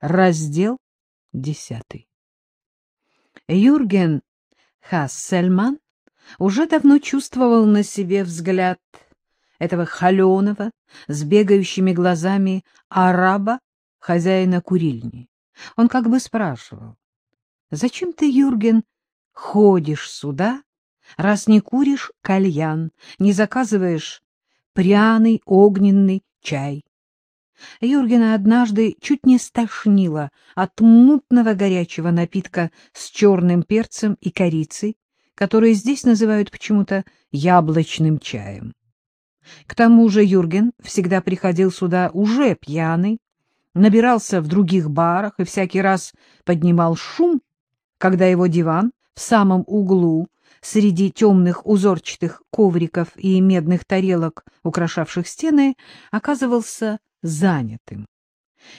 Раздел десятый. Юрген Хассельман уже давно чувствовал на себе взгляд этого холеного, с бегающими глазами араба, хозяина курильни. Он как бы спрашивал, «Зачем ты, Юрген, ходишь сюда, раз не куришь кальян, не заказываешь пряный огненный чай?» Юргена однажды чуть не стошнило от мутного горячего напитка с черным перцем и корицей, который здесь называют почему-то яблочным чаем. К тому же Юрген всегда приходил сюда уже пьяный, набирался в других барах и всякий раз поднимал шум, когда его диван в самом углу среди темных узорчатых ковриков и медных тарелок, украшавших стены, оказывался занятым.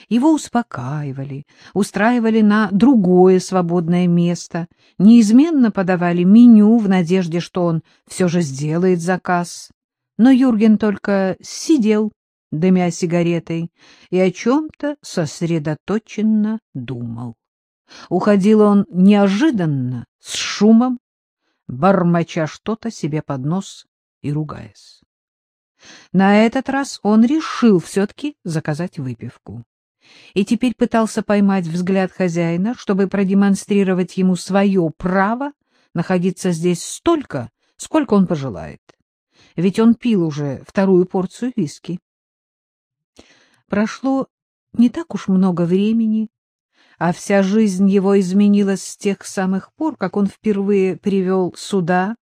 Его успокаивали, устраивали на другое свободное место, неизменно подавали меню в надежде, что он все же сделает заказ. Но Юрген только сидел, дымя сигаретой, и о чем-то сосредоточенно думал. Уходил он неожиданно, с шумом, бормоча что-то себе под нос и ругаясь. На этот раз он решил все-таки заказать выпивку. И теперь пытался поймать взгляд хозяина, чтобы продемонстрировать ему свое право находиться здесь столько, сколько он пожелает. Ведь он пил уже вторую порцию виски. Прошло не так уж много времени, а вся жизнь его изменилась с тех самых пор, как он впервые привел сюда,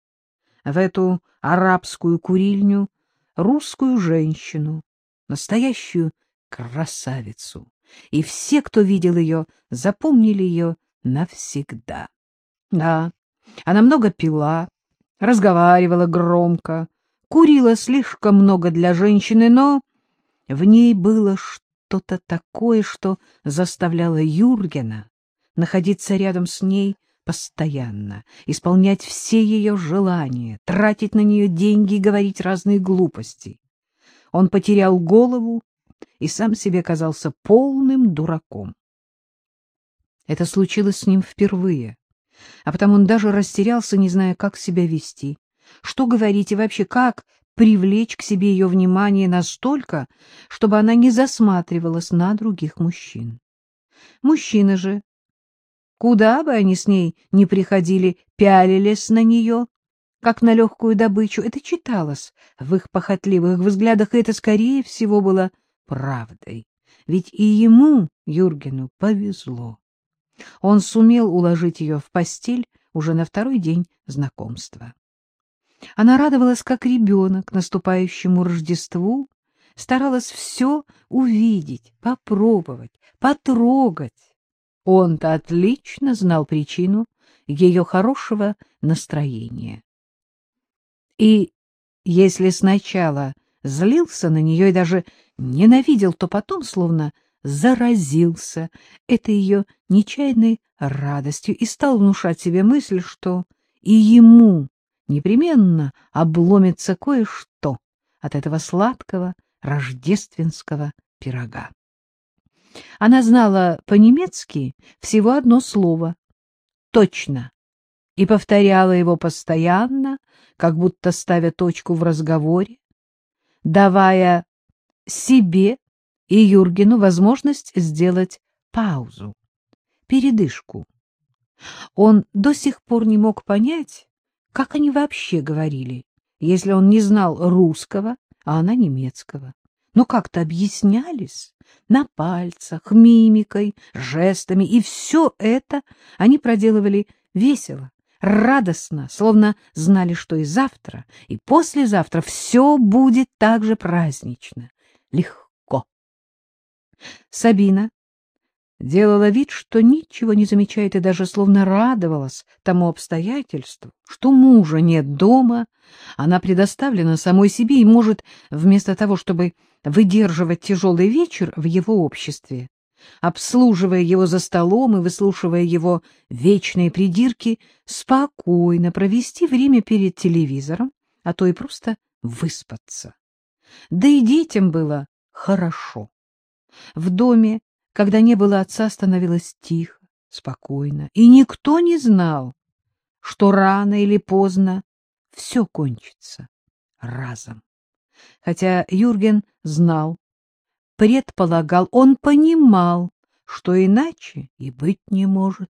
в эту арабскую курильню, русскую женщину, настоящую красавицу, и все, кто видел ее, запомнили ее навсегда. Да, она много пила, разговаривала громко, курила слишком много для женщины, но в ней было что-то такое, что заставляло Юргена находиться рядом с ней постоянно, исполнять все ее желания, тратить на нее деньги и говорить разные глупости. Он потерял голову и сам себе казался полным дураком. Это случилось с ним впервые, а потому он даже растерялся, не зная, как себя вести, что говорить и вообще как привлечь к себе ее внимание настолько, чтобы она не засматривалась на других мужчин. Мужчины же Куда бы они с ней ни приходили, пялились на нее, как на легкую добычу. Это читалось в их похотливых взглядах, и это, скорее всего, было правдой. Ведь и ему, Юргену, повезло. Он сумел уложить ее в постель уже на второй день знакомства. Она радовалась, как ребенок, наступающему Рождеству, старалась все увидеть, попробовать, потрогать. Он-то отлично знал причину ее хорошего настроения. И если сначала злился на нее и даже ненавидел, то потом словно заразился этой ее нечаянной радостью и стал внушать себе мысль, что и ему непременно обломится кое-что от этого сладкого рождественского пирога. Она знала по-немецки всего одно слово — «точно», и повторяла его постоянно, как будто ставя точку в разговоре, давая себе и Юргену возможность сделать паузу, передышку. Он до сих пор не мог понять, как они вообще говорили, если он не знал русского, а она немецкого но как-то объяснялись на пальцах, мимикой, жестами, и все это они проделывали весело, радостно, словно знали, что и завтра, и послезавтра все будет так же празднично, легко. Сабина делала вид, что ничего не замечает и даже словно радовалась тому обстоятельству, что мужа нет дома, она предоставлена самой себе и может, вместо того, чтобы выдерживать тяжелый вечер в его обществе, обслуживая его за столом и выслушивая его вечные придирки, спокойно провести время перед телевизором, а то и просто выспаться. Да и детям было хорошо. В доме Когда не было отца, становилось тихо, спокойно, и никто не знал, что рано или поздно все кончится разом. Хотя Юрген знал, предполагал, он понимал, что иначе и быть не может.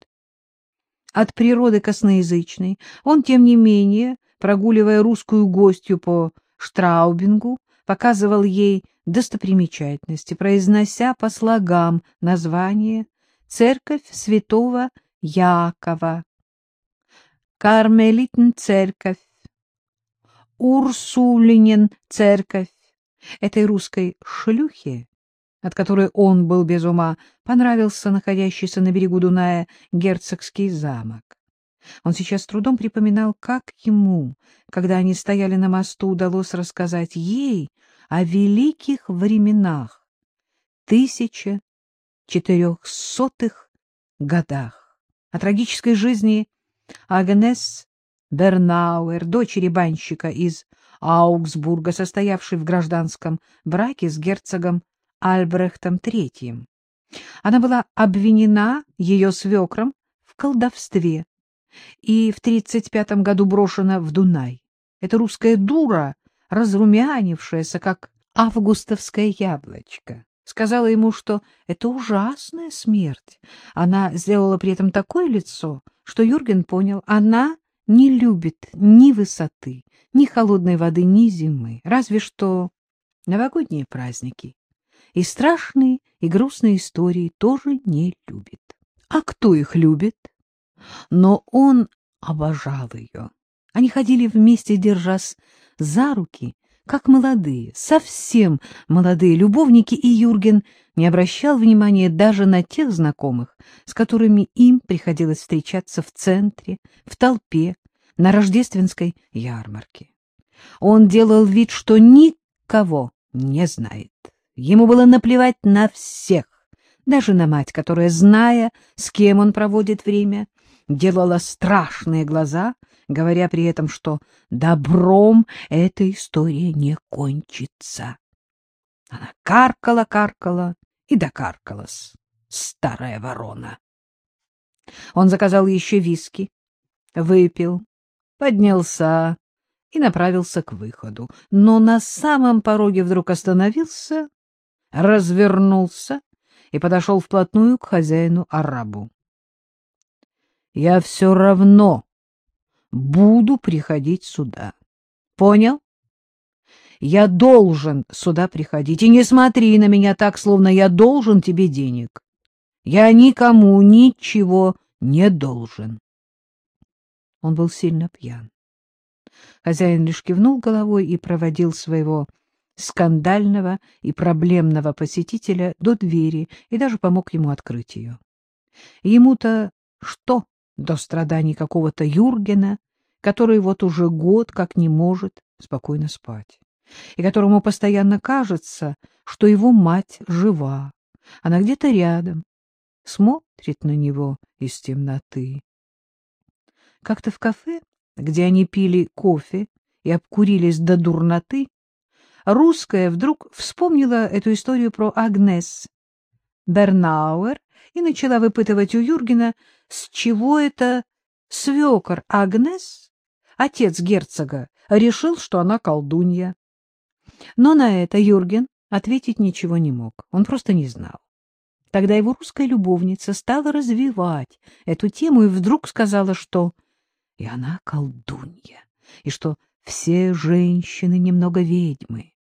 От природы косноязычной он, тем не менее, прогуливая русскую гостью по Штраубингу, показывал ей достопримечательности, произнося по слогам название «Церковь святого Якова», «Кармелитн церковь», «Урсулинен церковь». Этой русской шлюхе, от которой он был без ума, понравился находящийся на берегу Дуная герцогский замок. Он сейчас с трудом припоминал, как ему, когда они стояли на мосту, удалось рассказать ей о великих временах, тысяча четырехсотых годах, о трагической жизни Агнес Бернауэр, дочери банщика из Аугсбурга, состоявшей в гражданском браке с герцогом Альбрехтом III. Она была обвинена ее свекром в колдовстве и в 35 году брошена в Дунай. Эта русская дура, разрумянившаяся, как августовское яблочко, сказала ему, что это ужасная смерть. Она сделала при этом такое лицо, что Юрген понял, она не любит ни высоты, ни холодной воды, ни зимы, разве что новогодние праздники. И страшные, и грустные истории тоже не любит. А кто их любит? Но он обожал ее. Они ходили вместе, держась за руки, как молодые, совсем молодые любовники, и Юрген не обращал внимания даже на тех знакомых, с которыми им приходилось встречаться в центре, в толпе, на рождественской ярмарке. Он делал вид, что никого не знает. Ему было наплевать на всех, даже на мать, которая, зная, с кем он проводит время, делала страшные глаза, говоря при этом, что добром эта история не кончится. Она каркала-каркала и докаркалась, старая ворона. Он заказал еще виски, выпил, поднялся и направился к выходу, но на самом пороге вдруг остановился, развернулся и подошел вплотную к хозяину-арабу я все равно буду приходить сюда. Понял? Я должен сюда приходить. И не смотри на меня так, словно я должен тебе денег. Я никому ничего не должен. Он был сильно пьян. Хозяин лишь кивнул головой и проводил своего скандального и проблемного посетителя до двери и даже помог ему открыть ее. Ему-то что до страданий какого-то Юргена, который вот уже год как не может спокойно спать, и которому постоянно кажется, что его мать жива, она где-то рядом, смотрит на него из темноты. Как-то в кафе, где они пили кофе и обкурились до дурноты, русская вдруг вспомнила эту историю про Агнес Бернауэр и начала выпытывать у Юргена, с чего это свекор Агнес, отец герцога, решил, что она колдунья. Но на это Юрген ответить ничего не мог, он просто не знал. Тогда его русская любовница стала развивать эту тему и вдруг сказала, что и она колдунья, и что все женщины немного ведьмы.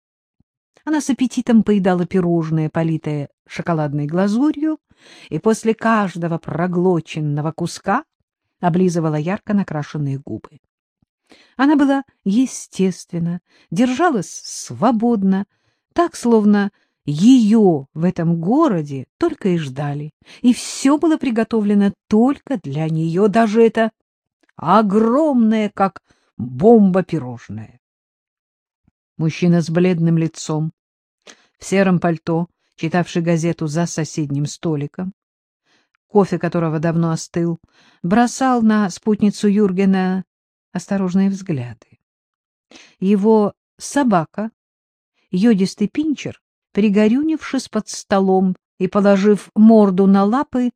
Она с аппетитом поедала пирожное, политое шоколадной глазурью, и после каждого проглоченного куска облизывала ярко накрашенные губы. Она была естественно, держалась свободно, так, словно ее в этом городе только и ждали, и все было приготовлено только для нее, даже это огромное, как бомба пирожное. Мужчина с бледным лицом, в сером пальто, читавший газету за соседним столиком, кофе которого давно остыл, бросал на спутницу Юргена осторожные взгляды. Его собака, йодистый пинчер, пригорюнившись под столом, и, положив морду на лапы,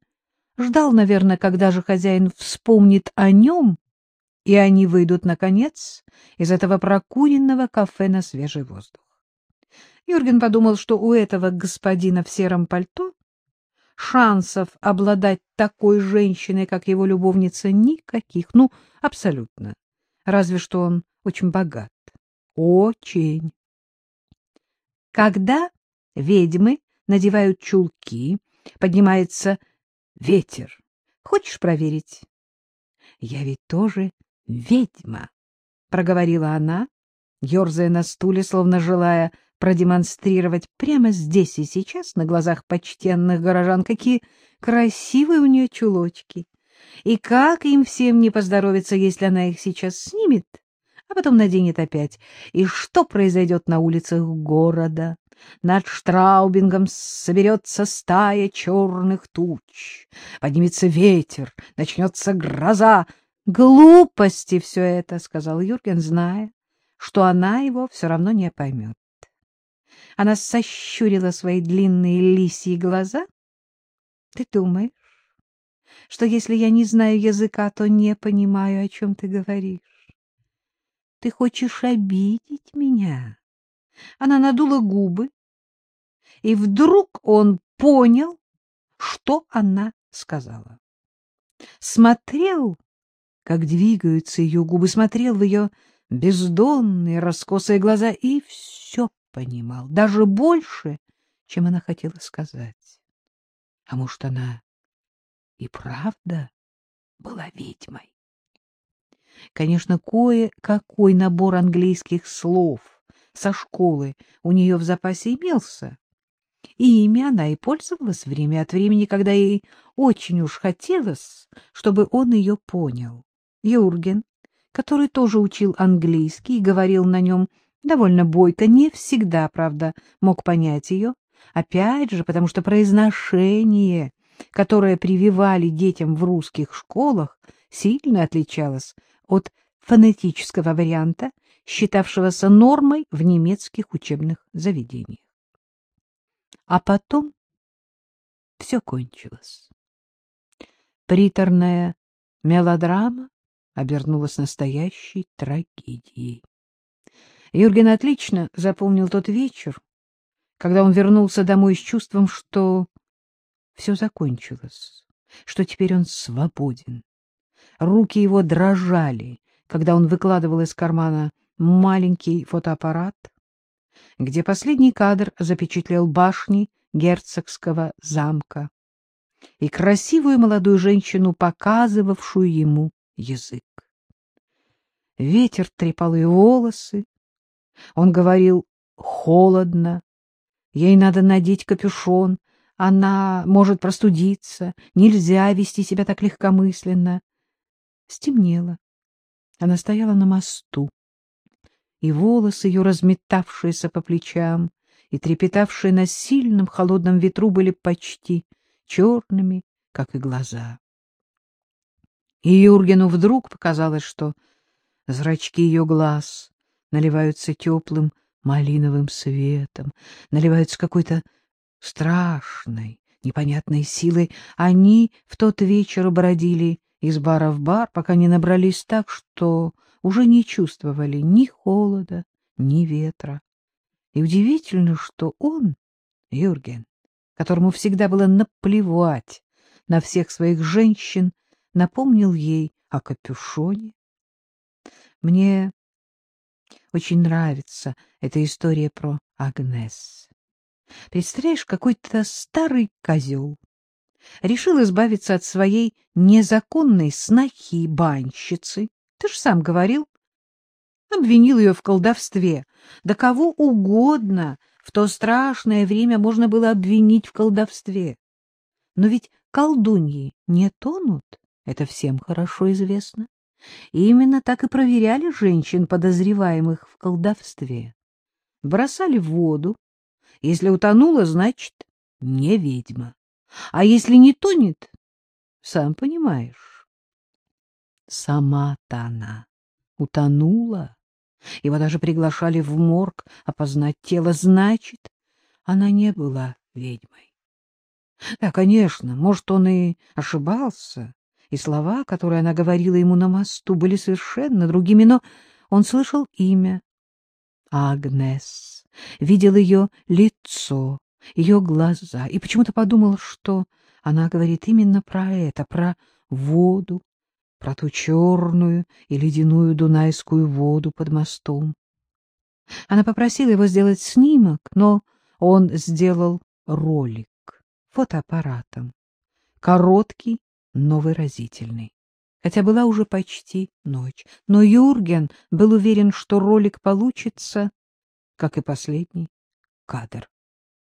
ждал, наверное, когда же хозяин вспомнит о нем, и они выйдут, наконец, из этого прокуренного кафе на свежий воздух. Юрген подумал, что у этого господина в сером пальто шансов обладать такой женщиной, как его любовница, никаких, ну, абсолютно. Разве что он очень богат. Очень. Когда ведьмы надевают чулки, поднимается ветер. Хочешь проверить? Я ведь тоже ведьма, — проговорила она, ерзая на стуле, словно желая продемонстрировать прямо здесь и сейчас на глазах почтенных горожан, какие красивые у нее чулочки. И как им всем не поздоровится, если она их сейчас снимет, а потом наденет опять. И что произойдет на улицах города? Над Штраубингом соберется стая черных туч. Поднимется ветер, начнется гроза. Глупости все это, — сказал Юрген, зная, что она его все равно не поймет. Она сощурила свои длинные лисьи глаза. — Ты думаешь, что если я не знаю языка, то не понимаю, о чем ты говоришь? Ты хочешь обидеть меня? Она надула губы, и вдруг он понял, что она сказала. Смотрел, как двигаются ее губы, смотрел в ее бездонные раскосые глаза и все понимал, даже больше, чем она хотела сказать. А может, она и правда была ведьмой? Конечно, кое-какой набор английских слов со школы у нее в запасе имелся, и ими она и пользовалась время от времени, когда ей очень уж хотелось, чтобы он ее понял. Юрген, который тоже учил английский и говорил на нем довольно бойко, не всегда, правда, мог понять ее, опять же, потому что произношение, которое прививали детям в русских школах, сильно отличалось от фонетического варианта, считавшегося нормой в немецких учебных заведениях. А потом все кончилось. Приторная мелодрама обернулась настоящей трагедией. Юрген отлично запомнил тот вечер, когда он вернулся домой с чувством, что все закончилось, что теперь он свободен. Руки его дрожали, когда он выкладывал из кармана маленький фотоаппарат, где последний кадр запечатлел башни герцогского замка и красивую молодую женщину, показывавшую ему язык. Ветер трепал ее волосы, он говорил холодно, ей надо надеть капюшон, она может простудиться, нельзя вести себя так легкомысленно. Стемнело. Она стояла на мосту, и волосы ее, разметавшиеся по плечам и трепетавшие на сильном холодном ветру, были почти черными, как и глаза. И Юргену вдруг показалось, что зрачки ее глаз наливаются теплым малиновым светом, наливаются какой-то страшной, непонятной силой. Они в тот вечер бродили из бара в бар, пока не набрались так, что уже не чувствовали ни холода, ни ветра. И удивительно, что он, Юрген, которому всегда было наплевать на всех своих женщин, напомнил ей о капюшоне. Мне очень нравится эта история про Агнес. Представляешь, какой-то старый козел решил избавиться от своей незаконной снохи-банщицы. Ты же сам говорил. Обвинил ее в колдовстве. Да кого угодно в то страшное время можно было обвинить в колдовстве. Но ведь колдуньи не тонут, это всем хорошо известно. И именно так и проверяли женщин, подозреваемых в колдовстве. Бросали в воду. Если утонула, значит, не ведьма. А если не тонет, сам понимаешь. Сама-то она утонула. Его даже приглашали в морг опознать тело. Значит, она не была ведьмой. Да, конечно, может, он и ошибался, и слова, которые она говорила ему на мосту, были совершенно другими, но он слышал имя Агнес, видел ее лицо, ее глаза, и почему-то подумал, что она говорит именно про это, про воду, про ту черную и ледяную дунайскую воду под мостом. Она попросила его сделать снимок, но он сделал ролик фотоаппаратом, короткий, но выразительный. Хотя была уже почти ночь, но Юрген был уверен, что ролик получится, как и последний кадр.